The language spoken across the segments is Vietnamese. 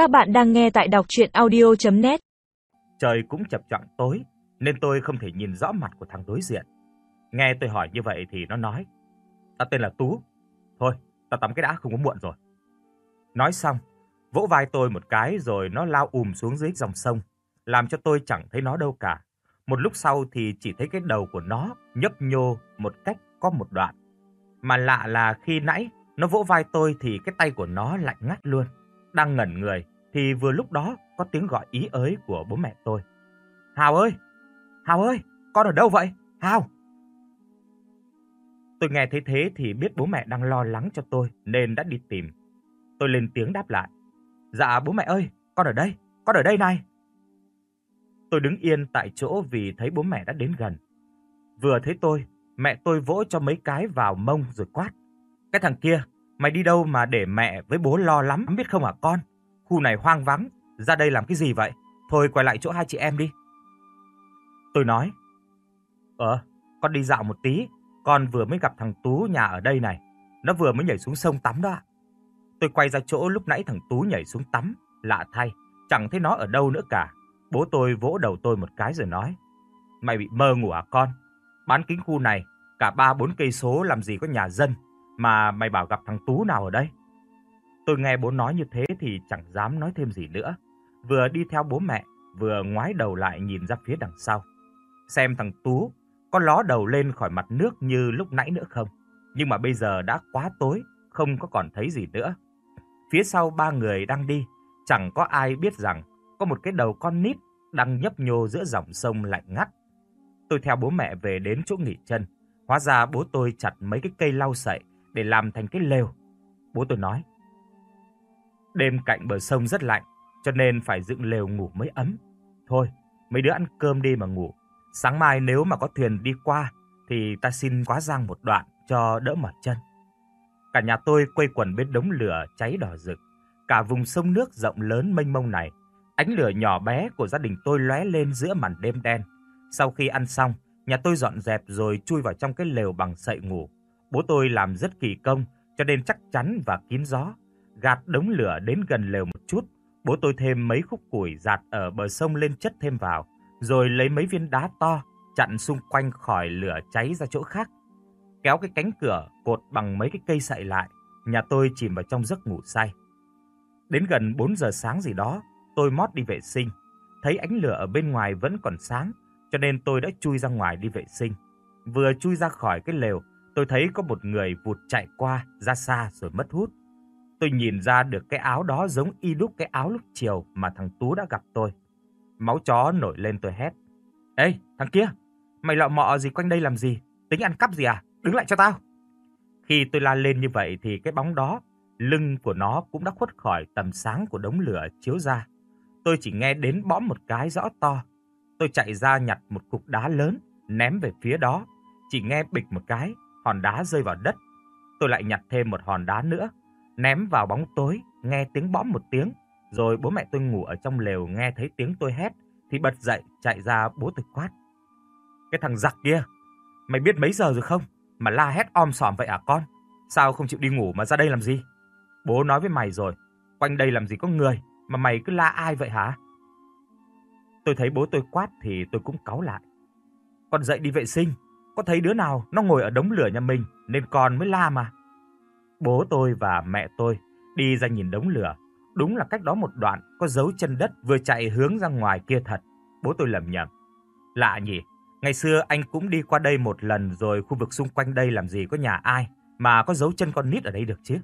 Các bạn đang nghe tại đọc audio net Trời cũng chập choạng tối nên tôi không thể nhìn rõ mặt của thằng đối diện. Nghe tôi hỏi như vậy thì nó nói: "Ta tên là Tú. Thôi, ta tắm cái đã không có muộn rồi." Nói xong, vỗ vai tôi một cái rồi nó lao ùm xuống dưới dòng sông, làm cho tôi chẳng thấy nó đâu cả. Một lúc sau thì chỉ thấy cái đầu của nó nhấp nhô một cách có một đoạn. Mà lạ là khi nãy nó vỗ vai tôi thì cái tay của nó lạnh ngắt luôn, đang ngẩn người thì vừa lúc đó có tiếng gọi ý ới của bố mẹ tôi. Hào ơi! Hào ơi! Con ở đâu vậy? Hào! Tôi nghe thấy thế thì biết bố mẹ đang lo lắng cho tôi nên đã đi tìm. Tôi lên tiếng đáp lại. Dạ bố mẹ ơi, con ở đây, con ở đây này. Tôi đứng yên tại chỗ vì thấy bố mẹ đã đến gần. Vừa thấy tôi, mẹ tôi vỗ cho mấy cái vào mông rồi quát. Cái thằng kia, mày đi đâu mà để mẹ với bố lo lắm biết không hả con? Khu này hoang vắng, ra đây làm cái gì vậy? Thôi quay lại chỗ hai chị em đi. Tôi nói, Ờ, con đi dạo một tí, con vừa mới gặp thằng Tú nhà ở đây này, nó vừa mới nhảy xuống sông tắm đó. Tôi quay ra chỗ lúc nãy thằng Tú nhảy xuống tắm, lạ thay, chẳng thấy nó ở đâu nữa cả. Bố tôi vỗ đầu tôi một cái rồi nói: "Mày bị mơ ngủ à con? Bán kính khu này cả 3 4 cây số làm gì có nhà dân mà mày bảo gặp thằng Tú nào ở đây?" Tôi nghe bố nói như thế thì chẳng dám nói thêm gì nữa. Vừa đi theo bố mẹ, vừa ngoái đầu lại nhìn ra phía đằng sau. Xem thằng Tú có ló đầu lên khỏi mặt nước như lúc nãy nữa không. Nhưng mà bây giờ đã quá tối, không có còn thấy gì nữa. Phía sau ba người đang đi, chẳng có ai biết rằng có một cái đầu con nít đang nhấp nhô giữa dòng sông lạnh ngắt. Tôi theo bố mẹ về đến chỗ nghỉ chân. Hóa ra bố tôi chặt mấy cái cây lau sậy để làm thành cái lều. Bố tôi nói, Đêm cạnh bờ sông rất lạnh, cho nên phải dựng lều ngủ mới ấm. Thôi, mấy đứa ăn cơm đi mà ngủ. Sáng mai nếu mà có thuyền đi qua thì ta xin quá giang một đoạn cho đỡ mỏi chân. Cả nhà tôi quây quần bên đống lửa cháy đỏ rực. Cả vùng sông nước rộng lớn mênh mông này, ánh lửa nhỏ bé của gia đình tôi lóe lên giữa màn đêm đen. Sau khi ăn xong, nhà tôi dọn dẹp rồi chui vào trong cái lều bằng sậy ngủ. Bố tôi làm rất kỳ công cho nên chắc chắn và kín gió gạt đống lửa đến gần lều một chút, bố tôi thêm mấy khúc củi giạt ở bờ sông lên chất thêm vào, rồi lấy mấy viên đá to chặn xung quanh khỏi lửa cháy ra chỗ khác. Kéo cái cánh cửa cột bằng mấy cái cây sậy lại, nhà tôi chìm vào trong giấc ngủ say. Đến gần 4 giờ sáng gì đó, tôi mót đi vệ sinh, thấy ánh lửa ở bên ngoài vẫn còn sáng, cho nên tôi đã chui ra ngoài đi vệ sinh. Vừa chui ra khỏi cái lều, tôi thấy có một người vụt chạy qua ra xa rồi mất hút. Tôi nhìn ra được cái áo đó giống y đúc cái áo lúc chiều mà thằng Tú đã gặp tôi. Máu chó nổi lên tôi hét. Ê, thằng kia, mày lọ mọ gì quanh đây làm gì? Tính ăn cắp gì à? Đứng lại cho tao. Khi tôi la lên như vậy thì cái bóng đó, lưng của nó cũng đã khuất khỏi tầm sáng của đống lửa chiếu ra. Tôi chỉ nghe đến bõm một cái rõ to. Tôi chạy ra nhặt một cục đá lớn, ném về phía đó. Chỉ nghe bịch một cái, hòn đá rơi vào đất. Tôi lại nhặt thêm một hòn đá nữa, ném vào bóng tối, nghe tiếng bõm một tiếng, rồi bố mẹ tôi ngủ ở trong lều nghe thấy tiếng tôi hét thì bật dậy chạy ra bố tôi quát. Cái thằng giặc kia, mày biết mấy giờ rồi không? Mà la hét om sòm vậy à con? Sao không chịu đi ngủ mà ra đây làm gì? Bố nói với mày rồi, quanh đây làm gì có người mà mày cứ la ai vậy hả? Tôi thấy bố tôi quát thì tôi cũng cáu lại. Con dậy đi vệ sinh, có thấy đứa nào nó ngồi ở đống lửa nhà mình nên con mới la mà. Bố tôi và mẹ tôi đi ra nhìn đống lửa, đúng là cách đó một đoạn có dấu chân đất vừa chạy hướng ra ngoài kia thật. Bố tôi lầm nhầm. Lạ nhỉ, ngày xưa anh cũng đi qua đây một lần rồi khu vực xung quanh đây làm gì có nhà ai mà có dấu chân con nít ở đây được chứ.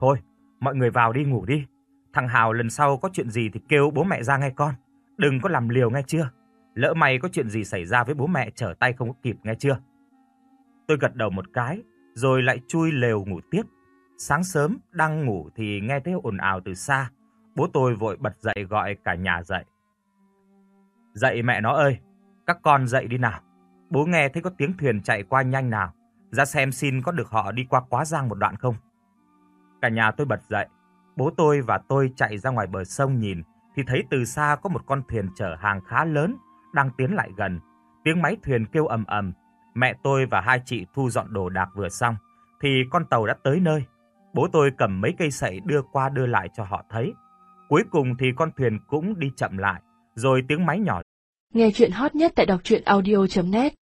Thôi, mọi người vào đi ngủ đi. Thằng Hào lần sau có chuyện gì thì kêu bố mẹ ra ngay con. Đừng có làm liều nghe chưa. Lỡ mày có chuyện gì xảy ra với bố mẹ trở tay không có kịp nghe chưa. Tôi gật đầu một cái rồi lại chui lều ngủ tiếp Sáng sớm đang ngủ thì nghe thấy ồn ào từ xa. Bố tôi vội bật dậy gọi cả nhà dậy. Dậy mẹ nó ơi, các con dậy đi nào. Bố nghe thấy có tiếng thuyền chạy qua nhanh nào. Ra xem xin có được họ đi qua quá giang một đoạn không. Cả nhà tôi bật dậy. Bố tôi và tôi chạy ra ngoài bờ sông nhìn thì thấy từ xa có một con thuyền chở hàng khá lớn đang tiến lại gần. Tiếng máy thuyền kêu ầm ầm. Mẹ tôi và hai chị thu dọn đồ đạc vừa xong thì con tàu đã tới nơi. Bố tôi cầm mấy cây sậy đưa qua đưa lại cho họ thấy. Cuối cùng thì con thuyền cũng đi chậm lại, rồi tiếng máy nhỏ. Nghe chuyện hot nhất tại đọc truyện audio.net